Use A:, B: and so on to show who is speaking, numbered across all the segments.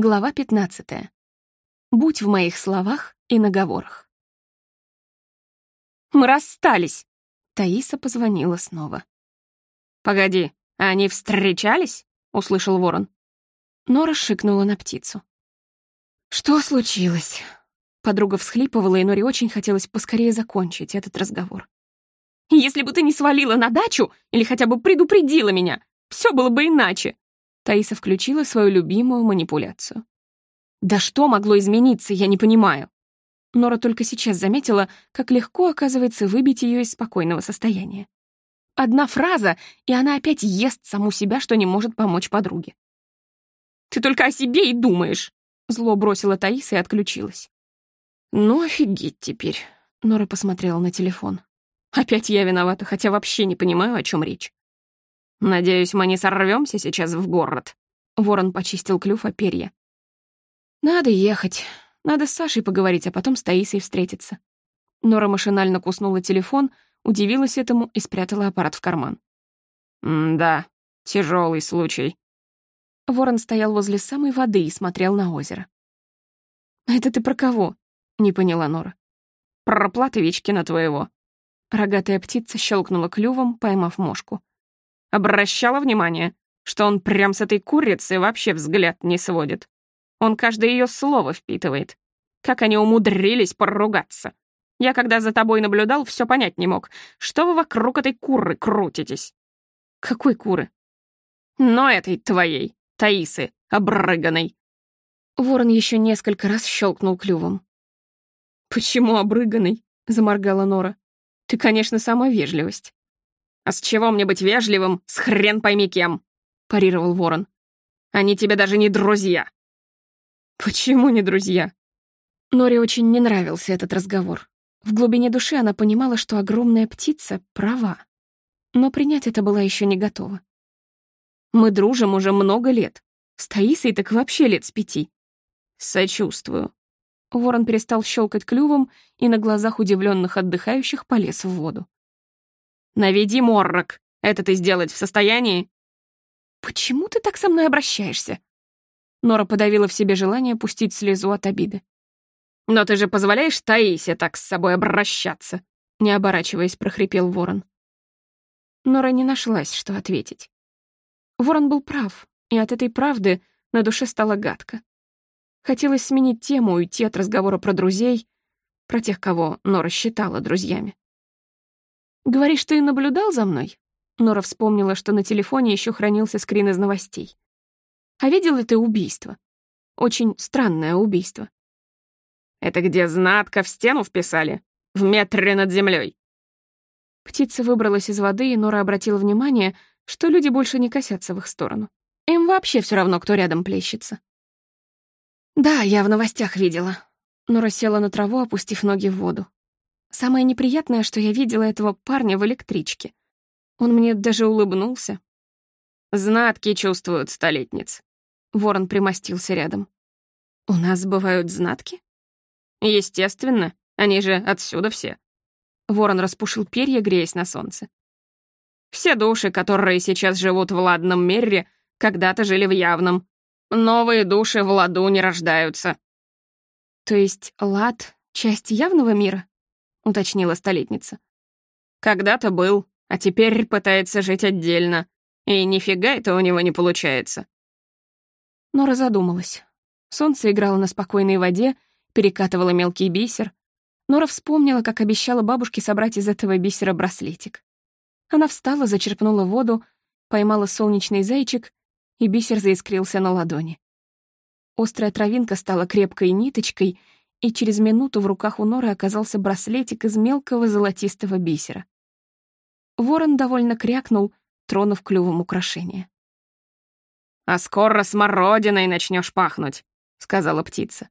A: Глава 15. Будь в моих словах и наговорах. «Мы расстались!» Таиса позвонила снова. «Погоди, они встречались?» — услышал ворон. Нора шикнула на птицу. «Что случилось?» Подруга всхлипывала, и Норе очень хотелось поскорее закончить этот разговор. «Если бы ты не свалила на дачу или хотя бы предупредила меня, все было бы иначе!» Таиса включила свою любимую манипуляцию. «Да что могло измениться, я не понимаю?» Нора только сейчас заметила, как легко, оказывается, выбить ее из спокойного состояния. Одна фраза, и она опять ест саму себя, что не может помочь подруге. «Ты только о себе и думаешь!» Зло бросила Таиса и отключилась. «Ну, офигеть теперь!» Нора посмотрела на телефон. «Опять я виновата, хотя вообще не понимаю, о чем речь». «Надеюсь, мы не сорвемся сейчас в город?» Ворон почистил клюв о перья. «Надо ехать. Надо с Сашей поговорить, а потом с Таисой встретиться». Нора машинально куснула телефон, удивилась этому и спрятала аппарат в карман. «Да, тяжелый случай». Ворон стоял возле самой воды и смотрел на озеро. «Это ты про кого?» — не поняла Нора. «Про Платовичкина твоего». Рогатая птица щелкнула клювом, поймав мошку. Обращала внимание, что он прям с этой курицы вообще взгляд не сводит. Он каждое ее слово впитывает. Как они умудрились поругаться. Я, когда за тобой наблюдал, все понять не мог. Что вы вокруг этой куры крутитесь? Какой куры? Но этой твоей, Таисы, обрыганной. Ворон еще несколько раз щелкнул клювом. «Почему обрыганный?» — заморгала Нора. «Ты, конечно, сама вежливость. «А с чего мне быть вежливым, с хрен пойми кем?» — парировал ворон. «Они тебе даже не друзья». «Почему не друзья?» Норе очень не нравился этот разговор. В глубине души она понимала, что огромная птица права. Но принять это была еще не готова. «Мы дружим уже много лет. С Таисой так вообще лет с пяти». «Сочувствую». Ворон перестал щелкать клювом и на глазах удивленных отдыхающих полез в воду. Наведи моррок. Это ты сделать в состоянии?» «Почему ты так со мной обращаешься?» Нора подавила в себе желание пустить слезу от обиды. «Но ты же позволяешь Таисе так с собой обращаться?» Не оборачиваясь, прохрипел Ворон. Нора не нашлась, что ответить. Ворон был прав, и от этой правды на душе стало гадко. Хотелось сменить тему, уйти от разговора про друзей, про тех, кого Нора считала друзьями. «Говоришь, ты наблюдал за мной?» Нора вспомнила, что на телефоне еще хранился скрин из новостей. «А видел ли ты убийство? Очень странное убийство». «Это где знатка в стену вписали? В метре над землей. Птица выбралась из воды, и Нора обратила внимание, что люди больше не косятся в их сторону. Им вообще все равно, кто рядом плещется. «Да, я в новостях видела». Нора села на траву, опустив ноги в воду. Самое неприятное, что я видела этого парня в электричке. Он мне даже улыбнулся. «Знатки чувствуют столетниц». Ворон примостился рядом. «У нас бывают знатки?» «Естественно, они же отсюда все». Ворон распушил перья, греясь на солнце. «Все души, которые сейчас живут в ладном мире, когда-то жили в явном. Новые души в ладу не рождаются». «То есть лад — часть явного мира?» — уточнила столетница. «Когда-то был, а теперь пытается жить отдельно. И нифига это у него не получается». Нора задумалась. Солнце играло на спокойной воде, перекатывало мелкий бисер. Нора вспомнила, как обещала бабушке собрать из этого бисера браслетик. Она встала, зачерпнула воду, поймала солнечный зайчик, и бисер заискрился на ладони. Острая травинка стала крепкой ниточкой — и через минуту в руках у Норы оказался браслетик из мелкого золотистого бисера. Ворон довольно крякнул, тронув клювом украшение. «А скоро смородиной начнешь пахнуть», — сказала птица.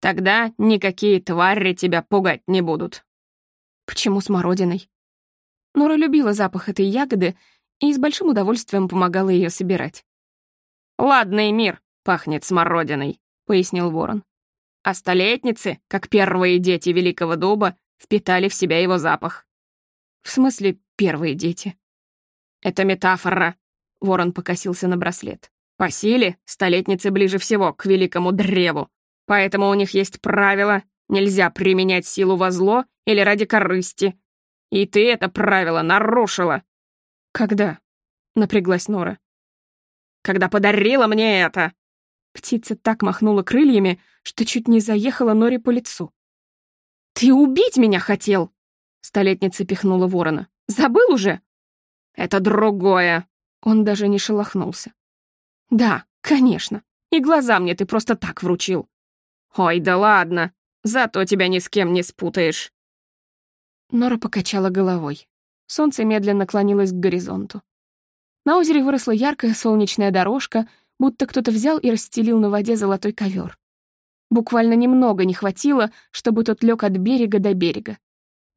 A: «Тогда никакие твари тебя пугать не будут». «Почему смородиной?» Нора любила запах этой ягоды и с большим удовольствием помогала ее собирать. «Ладный мир пахнет смородиной», — пояснил ворон а столетницы, как первые дети Великого Дуба, впитали в себя его запах. В смысле, первые дети? Это метафора. Ворон покосился на браслет. По силе столетницы ближе всего к великому древу, поэтому у них есть правило нельзя применять силу во зло или ради корысти. И ты это правило нарушила. Когда? Напряглась Нора. Когда подарила мне это. Птица так махнула крыльями, что чуть не заехала Норе по лицу. «Ты убить меня хотел!» Столетница пихнула ворона. «Забыл уже?» «Это другое!» Он даже не шелохнулся. «Да, конечно. И глаза мне ты просто так вручил». «Ой, да ладно. Зато тебя ни с кем не спутаешь». Нора покачала головой. Солнце медленно клонилось к горизонту. На озере выросла яркая солнечная дорожка, будто кто-то взял и расстелил на воде золотой ковер. Буквально немного не хватило, чтобы тот лег от берега до берега.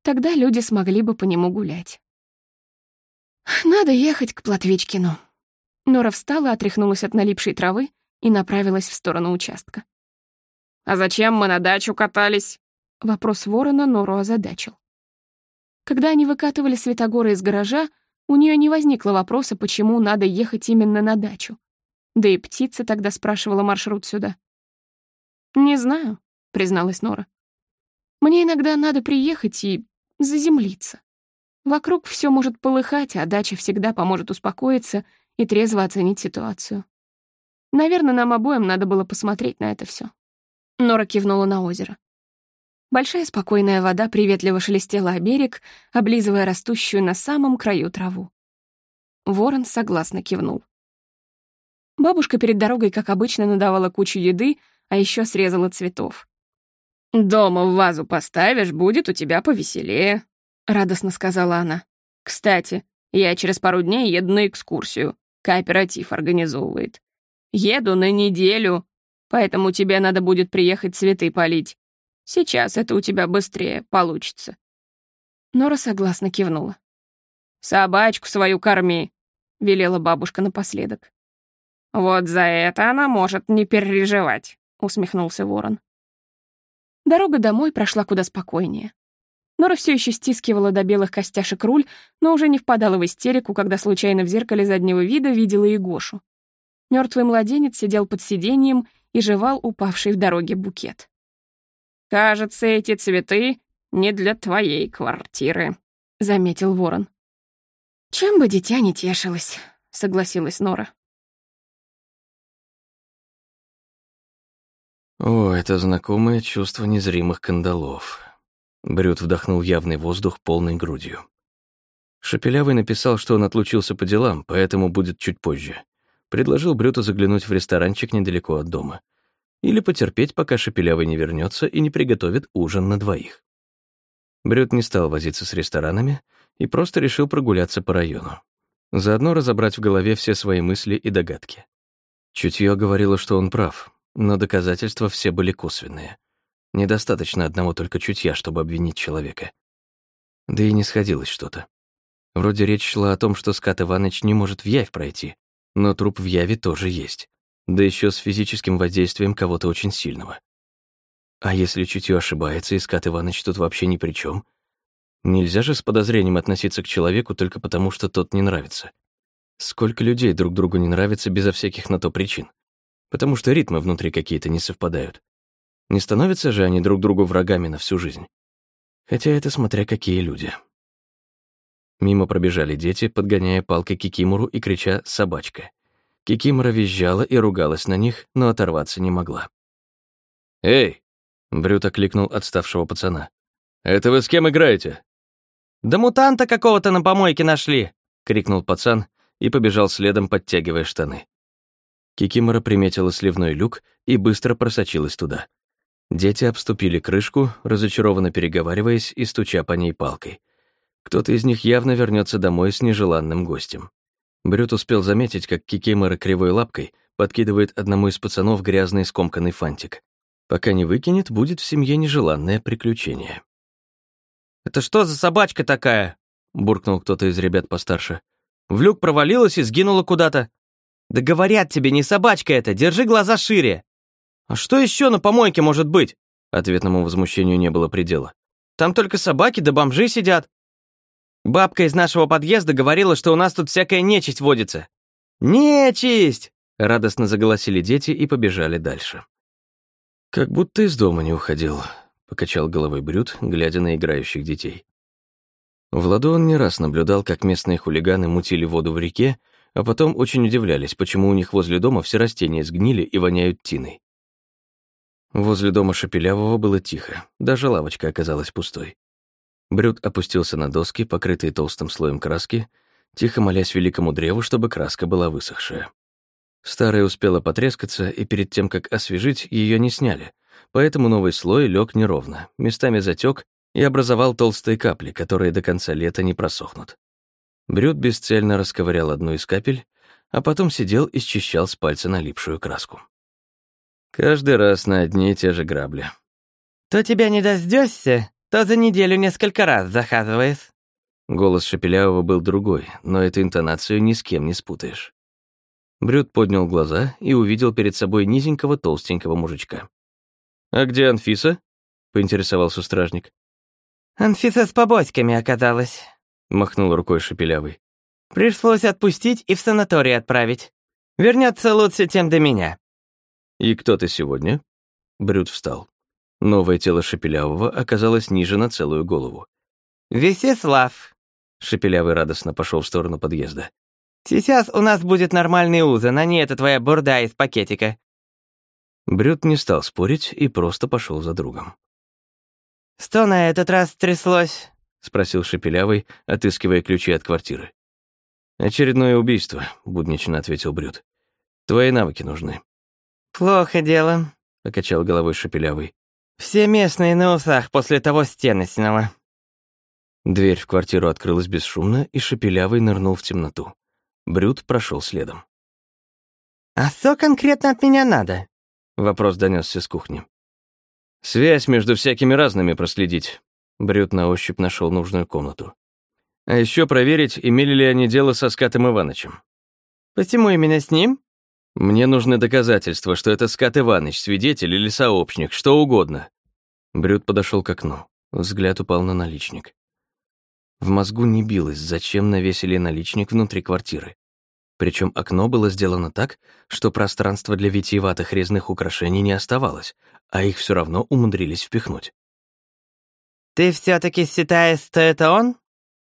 A: Тогда люди смогли бы по нему гулять. «Надо ехать к Платвичкину». Нора встала, отряхнулась от налипшей травы и направилась в сторону участка. «А зачем мы на дачу катались?» Вопрос ворона Нору озадачил. Когда они выкатывали Светогора из гаража, у нее не возникло вопроса, почему надо ехать именно на дачу. Да и птица тогда спрашивала маршрут сюда. «Не знаю», — призналась Нора. «Мне иногда надо приехать и заземлиться. Вокруг все может полыхать, а дача всегда поможет успокоиться и трезво оценить ситуацию. Наверное, нам обоим надо было посмотреть на это все. Нора кивнула на озеро. Большая спокойная вода приветливо шелестела о берег, облизывая растущую на самом краю траву. Ворон согласно кивнул. Бабушка перед дорогой, как обычно, надавала кучу еды, а еще срезала цветов. «Дома в вазу поставишь, будет у тебя повеселее», — радостно сказала она. «Кстати, я через пару дней еду на экскурсию. Кооператив организовывает. Еду на неделю, поэтому тебе надо будет приехать цветы полить. Сейчас это у тебя быстрее получится». Нора согласно кивнула. «Собачку свою корми», — велела бабушка напоследок. «Вот за это она может не переживать», — усмехнулся ворон. Дорога домой прошла куда спокойнее. Нора все еще стискивала до белых костяшек руль, но уже не впадала в истерику, когда случайно в зеркале заднего вида видела и Гошу. Мертвый младенец сидел под сиденьем и жевал упавший в дороге букет. «Кажется, эти цветы не для твоей квартиры», — заметил ворон. «Чем бы дитя не тешилось», — согласилась Нора.
B: О, это знакомое чувство незримых кандалов. Брюд вдохнул явный воздух полной грудью. Шепелявый написал, что он отлучился по делам, поэтому будет чуть позже. Предложил Брюту заглянуть в ресторанчик недалеко от дома. Или потерпеть, пока Шепелявый не вернется и не приготовит ужин на двоих. Брют не стал возиться с ресторанами и просто решил прогуляться по району. Заодно разобрать в голове все свои мысли и догадки. Чутье говорило, что он прав, но доказательства все были косвенные. Недостаточно одного только чутья, чтобы обвинить человека. Да и не сходилось что-то. Вроде речь шла о том, что Скат Иваныч не может в явь пройти, но труп в яве тоже есть. Да еще с физическим воздействием кого-то очень сильного. А если чутье ошибается, и Скат Иваныч тут вообще ни при чем? Нельзя же с подозрением относиться к человеку только потому, что тот не нравится. Сколько людей друг другу не нравится безо всяких на то причин? Потому что ритмы внутри какие-то не совпадают. Не становятся же они друг другу врагами на всю жизнь. Хотя это смотря какие люди. Мимо пробежали дети, подгоняя палкой Кикимору и крича «собачка». Кикимора визжала и ругалась на них, но оторваться не могла. «Эй!» — Брют окликнул отставшего пацана. «Это вы с кем играете?»
C: «Да мутанта какого-то на помойке нашли!» — крикнул пацан и побежал следом, подтягивая штаны.
B: Кикимора приметила сливной люк и быстро просочилась туда. Дети обступили крышку, разочарованно переговариваясь и стуча по ней палкой. Кто-то из них явно вернется домой с нежеланным гостем. Брют успел заметить, как Кикимора кривой лапкой подкидывает одному из пацанов грязный скомканный фантик. Пока не выкинет, будет в семье нежеланное приключение.
C: «Это что за собачка такая?» — буркнул кто-то из ребят постарше. «В люк провалилась и сгинула куда-то. Да говорят тебе, не собачка это, держи глаза шире. А что еще на помойке может быть? Ответному возмущению не было предела. Там только собаки да бомжи сидят. Бабка из нашего подъезда говорила, что у нас тут всякая нечисть водится. Нечисть!
B: Радостно заголосили дети и побежали дальше. «Как будто из дома не уходил», — покачал головой Брюд, глядя на играющих детей. В Ладу он не раз наблюдал, как местные хулиганы мутили воду в реке, а потом очень удивлялись, почему у них возле дома все растения сгнили и воняют тиной. Возле дома Шепелявого было тихо, даже лавочка оказалась пустой. Брюд опустился на доски, покрытые толстым слоем краски, тихо молясь великому древу, чтобы краска была высохшая. Старая успела потрескаться, и перед тем, как освежить, ее не сняли, поэтому новый слой лег неровно, местами затек и образовал толстые капли, которые до конца лета не просохнут. Брюд бесцельно расковырял одну из капель, а потом сидел и счищал с пальца налипшую краску. Каждый раз на одни и те же грабли.
C: «То тебя не дождешься, то за неделю несколько раз заказываешь».
B: Голос Шепелявого был другой, но эту интонацию ни с кем не спутаешь. Брюд поднял глаза и увидел перед собой низенького толстенького мужичка. «А где Анфиса?» — поинтересовался стражник.
C: «Анфиса с побоськами оказалась», — махнул рукой Шепелявый. «Пришлось отпустить и в санаторий отправить. Вернется лучше, тем до меня».
B: «И кто ты сегодня?» Брюд встал. Новое тело Шепелявого оказалось ниже на целую голову.
C: «Весеслав!» Шепелявый радостно пошел в сторону подъезда. Сейчас у нас будет нормальный ужин, а не эта твоя бурда из пакетика».
B: Брюд не стал спорить и просто пошел за другом.
C: «Что на этот раз тряслось?»
B: — спросил Шепелявый, отыскивая ключи от квартиры. «Очередное убийство», — буднично ответил Брюд. «Твои навыки нужны».
C: «Плохо дело», — покачал головой Шепелявый. «Все местные на усах после того стены сняла».
B: Дверь в квартиру открылась бесшумно, и Шепелявый нырнул в темноту. Брюд прошел следом.
C: «А что конкретно от меня надо?»
B: Вопрос донесся с кухни. «Связь между всякими разными проследить». Брюд на ощупь нашел нужную комнату. «А еще проверить, имели ли они дело со Скатом Иванычем».
C: «Почему именно с ним?»
B: «Мне нужны доказательства, что это Скат Иваныч, свидетель или сообщник, что угодно». Брюд подошел к окну. Взгляд упал на наличник. В мозгу не билось, зачем навесили наличник внутри квартиры. Причем окно было сделано так, что пространства для витиеватых резных украшений не оставалось, а их все равно умудрились впихнуть.
C: «Ты все таки считаешь, что это он?»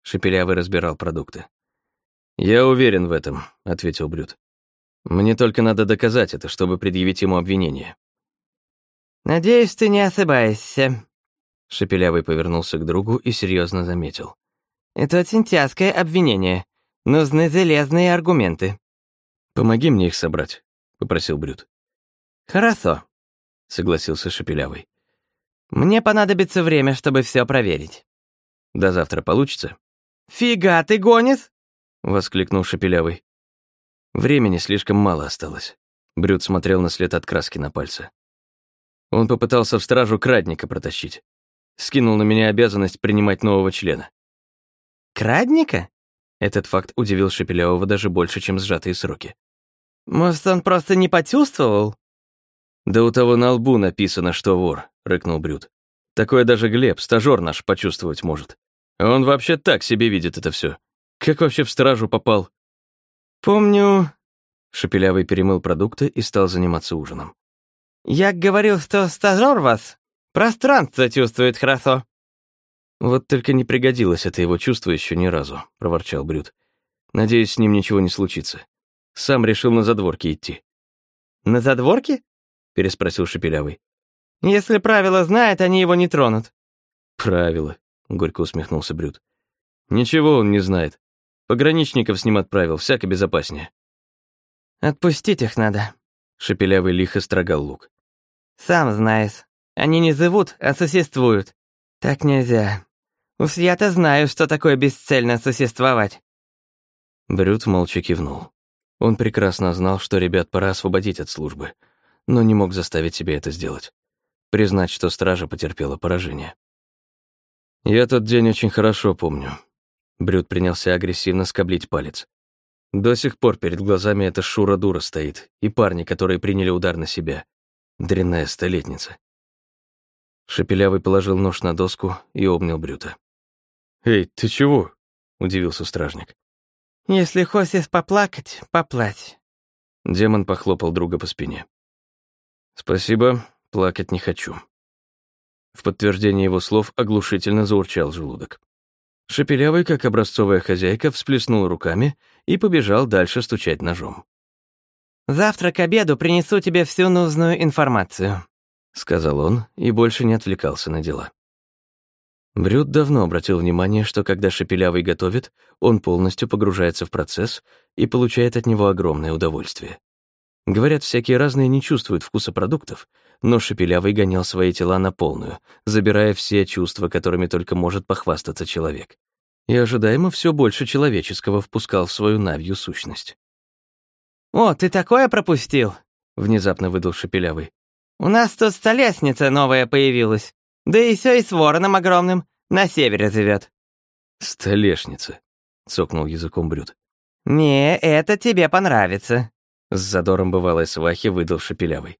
B: Шепелявый разбирал продукты. «Я уверен в этом», — ответил Брюд. «Мне только надо доказать это, чтобы предъявить ему обвинение».
C: «Надеюсь, ты не ошибаешься», —
B: Шепелявый повернулся к другу и серьезно заметил.
C: Это очень тяжкое обвинение. Нужны железные аргументы».
B: «Помоги мне их собрать», — попросил Брюд.
C: «Хорошо», — согласился Шепелявый. «Мне понадобится время, чтобы все проверить».
B: «До завтра получится?»
C: «Фига, ты гонишь?»
B: — воскликнул Шепелявый. Времени слишком мало осталось. Брюд смотрел на след от краски на пальце. Он попытался в стражу крадника протащить. Скинул на меня обязанность принимать нового члена.
C: Крадника?
B: Этот факт удивил Шепелявого даже больше, чем сжатые сроки.
C: Может, он просто не почувствовал?
B: Да у того на лбу написано, что вор, рыкнул Брюд. Такое даже Глеб, стажёр наш, почувствовать может. он вообще так себе видит это все. Как вообще в стражу попал?
C: Помню...
B: Шепелявый перемыл продукты и стал заниматься ужином.
C: «Я говорил, что стажёр вас пространство чувствует хорошо».
B: «Вот только не пригодилось это его чувство еще ни разу», — проворчал Брюд. «Надеюсь, с ним ничего не случится. Сам решил на задворке идти».
C: «На задворке?» — переспросил Шепелявый. «Если правила знает, они его не тронут».
B: «Правила», — горько усмехнулся Брюд. «Ничего он не знает. Пограничников с ним отправил, всяко безопаснее».
C: «Отпустить их надо», —
B: Шепелявый лихо строгал лук.
C: «Сам знаешь, они не зовут, а существуют. Так нельзя. Уж я-то знаю, что такое бесцельно существовать».
B: Брюд молча кивнул. Он прекрасно знал, что ребят пора освободить от службы, но не мог заставить себя это сделать. Признать, что стража потерпела поражение. «Я тот день очень хорошо помню». Брюд принялся агрессивно скоблить палец. До сих пор перед глазами эта шура-дура стоит, и парни, которые приняли удар на себя. Дрянная столетница. Шепелявый положил нож на доску и обнял Брюта. «Эй, ты чего?» — удивился стражник.
C: «Если хочешь поплакать, поплачь».
B: Демон похлопал друга по спине. «Спасибо, плакать не хочу». В подтверждение его слов оглушительно заурчал желудок. Шепелявый, как образцовая хозяйка, всплеснул руками и побежал дальше стучать ножом.
C: «Завтра к обеду принесу тебе всю нужную информацию», —
B: сказал он и больше не отвлекался на дела. Брюд давно обратил внимание, что когда Шепелявый готовит, он полностью погружается в процесс и получает от него огромное удовольствие. Говорят, всякие разные не чувствуют вкуса продуктов, но Шепелявый гонял свои тела на полную, забирая все чувства, которыми только может похвастаться человек. И ожидаемо все больше человеческого впускал в свою навью сущность.
C: «О, ты такое пропустил?»
B: — внезапно выдал Шепелявый.
C: «У нас тут столешница новая появилась. Да и все и с вороном огромным. На севере живет.
B: «Столешница», — цокнул языком Брюд.
C: «Не, это тебе понравится», —
B: с задором бывалой свахи выдал Шепелявый.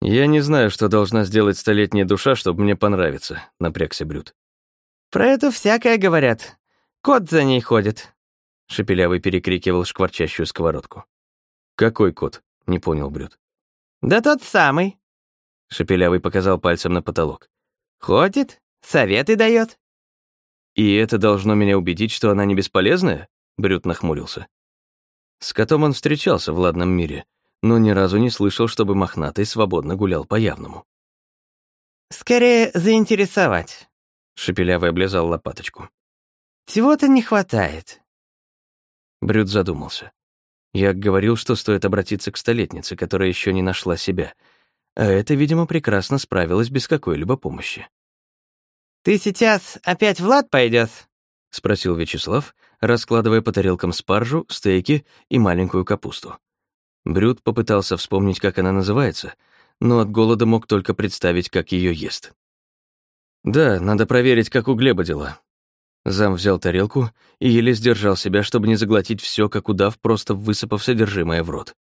B: «Я не знаю, что должна сделать столетняя душа, чтобы мне понравиться», — напрягся Брюд.
C: «Про это всякое говорят. Кот за ней ходит», —
B: Шепелявый перекрикивал шкварчащую сковородку. «Какой кот?» — не понял Брюд.
C: «Да тот самый», —
B: Шепелявый показал пальцем на потолок.
C: «Ходит, советы дает.
B: «И это должно меня убедить, что она не бесполезная?» Брюд нахмурился. С котом он встречался в ладном мире, но ни разу не слышал, чтобы мохнатый свободно гулял по явному.
C: «Скорее заинтересовать», —
B: Шепелявый облизал лопаточку.
C: «Чего-то не хватает».
B: Брюд задумался. Я говорил, что стоит обратиться к столетнице, которая еще не нашла себя, а это, видимо, прекрасно справилась без какой-либо помощи.
C: «Ты сейчас опять в лад пойдешь?»
B: — спросил Вячеслав, раскладывая по тарелкам спаржу, стейки и маленькую капусту. Брюд попытался вспомнить, как она называется, но от голода мог только представить, как ее ест. «Да, надо проверить, как у Глеба дела». Зам взял тарелку и еле сдержал себя, чтобы не заглотить все, как удав, просто высыпав содержимое в рот.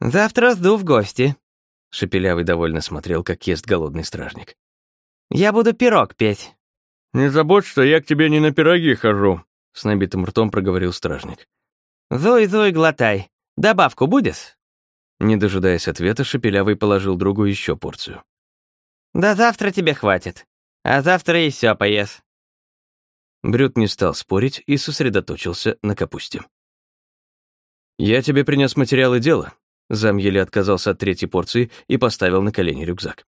C: «Завтра сду в гости», —
B: Шепелявый довольно смотрел, как ест голодный стражник.
C: Я буду пирог петь».
B: «Не забудь, что я к тебе не на пироги хожу», — с набитым ртом проговорил стражник.
C: «Зой-зой, глотай. Добавку будешь?»
B: Не дожидаясь ответа, Шепелявый положил другу еще порцию.
C: «Да завтра тебе хватит. А завтра и все поешь».
B: Брюд не стал спорить и сосредоточился на капусте. «Я тебе принес материалы дела». Зам еле отказался от третьей порции и поставил на колени рюкзак.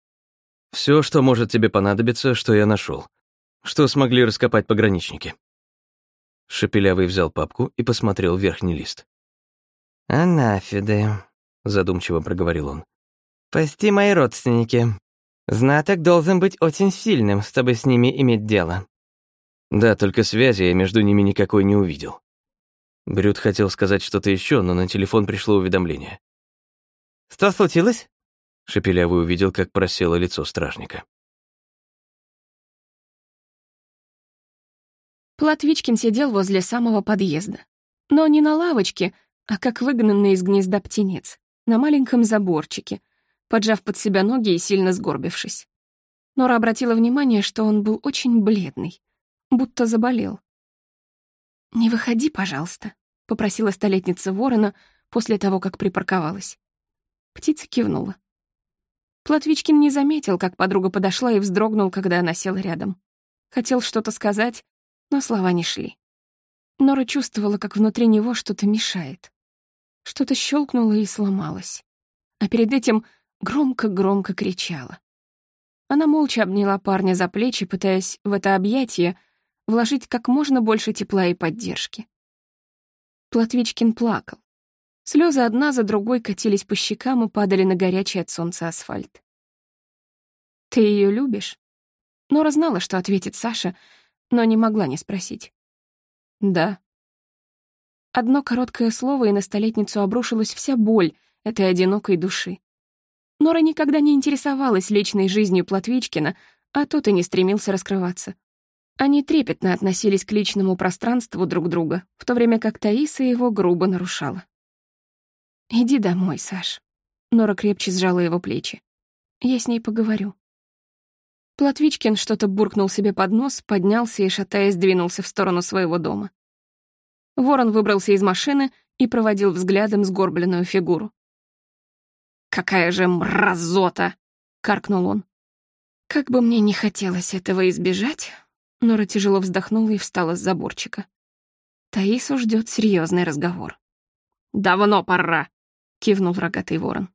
B: Все, что может тебе понадобиться, что я нашел, что смогли раскопать пограничники». Шепелявый взял папку и посмотрел верхний лист.
C: «Анафиды», — задумчиво проговорил он. «Пасти мои родственники. Знаток должен быть очень сильным, чтобы с ними иметь дело».
B: Да, только связи я между ними никакой не увидел. Брюд хотел сказать что-то еще, но на телефон пришло уведомление.
C: «Что случилось?»
B: Шепелявый увидел, как просело лицо стражника.
A: Платвичкин сидел возле самого подъезда. Но не на лавочке, а как выгнанный из гнезда птенец, на маленьком заборчике, поджав под себя ноги и сильно сгорбившись. Нора обратила внимание, что он был очень бледный, будто заболел. «Не выходи, пожалуйста», — попросила столетница ворона после того, как припарковалась. Птица кивнула. Платвичкин не заметил, как подруга подошла и вздрогнул, когда она села рядом. Хотел что-то сказать, но слова не шли. Нора чувствовала, как внутри него что-то мешает. Что-то щелкнуло и сломалось. А перед этим громко-громко кричала. Она молча обняла парня за плечи, пытаясь в это объятие вложить как можно больше тепла и поддержки. Платвичкин плакал. Слезы одна за другой катились по щекам и падали на горячий от солнца асфальт. «Ты ее любишь?» Нора знала, что ответит Саша, но не могла не спросить. «Да». Одно короткое слово, и на столетницу обрушилась вся боль этой одинокой души. Нора никогда не интересовалась личной жизнью Платвичкина, а тот и не стремился раскрываться. Они трепетно относились к личному пространству друг друга, в то время как Таиса его грубо нарушала. «Иди домой, Саш». Нора крепче сжала его плечи. «Я с ней поговорю». Платвичкин что-то буркнул себе под нос, поднялся и, шатаясь, двинулся в сторону своего дома. Ворон выбрался из машины и проводил взглядом сгорбленную фигуру. «Какая же мразота!» — каркнул он. Как бы мне не хотелось этого избежать, Нора тяжело вздохнула и встала с заборчика. Таису ждет серьезный разговор. «Давно пора!» — кивнул рогатый ворон.